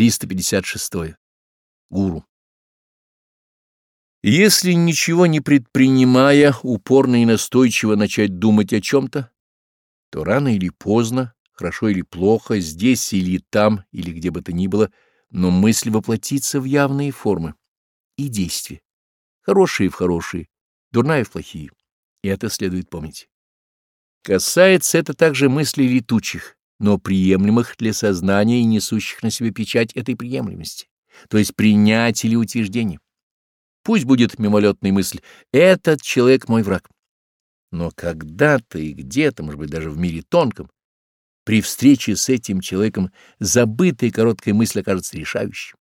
356. -е. Гуру. Если ничего не предпринимая, упорно и настойчиво начать думать о чем-то, то рано или поздно, хорошо или плохо, здесь или там, или где бы то ни было, но мысль воплотится в явные формы и действия, хорошие в хорошие, дурная в плохие, и это следует помнить. Касается это также мыслей летучих, но приемлемых для сознания и несущих на себе печать этой приемлемости, то есть принять или утверждение. Пусть будет мимолетная мысль «этот человек мой враг». Но когда-то и где-то, может быть, даже в мире тонком, при встрече с этим человеком забытая короткая мысль окажется решающей.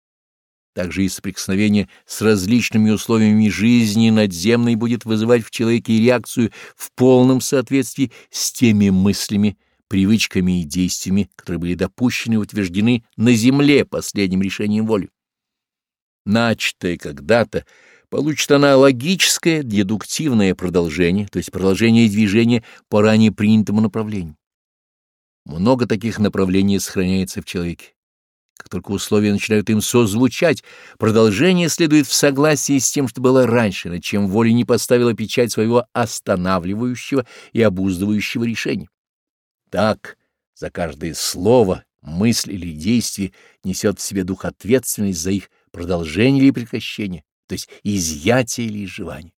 Также и соприкосновение с различными условиями жизни надземной будет вызывать в человеке реакцию в полном соответствии с теми мыслями, привычками и действиями, которые были допущены и утверждены на земле последним решением воли. Начатое когда-то получит аналогическое дедуктивное продолжение, то есть продолжение движения по ранее принятому направлению. Много таких направлений сохраняется в человеке. Как только условия начинают им созвучать, продолжение следует в согласии с тем, что было раньше, над чем воля не поставила печать своего останавливающего и обуздывающего решения. Так, за каждое слово, мысль или действие несет в себе дух ответственность за их продолжение или прекращение, то есть изъятие или изживание.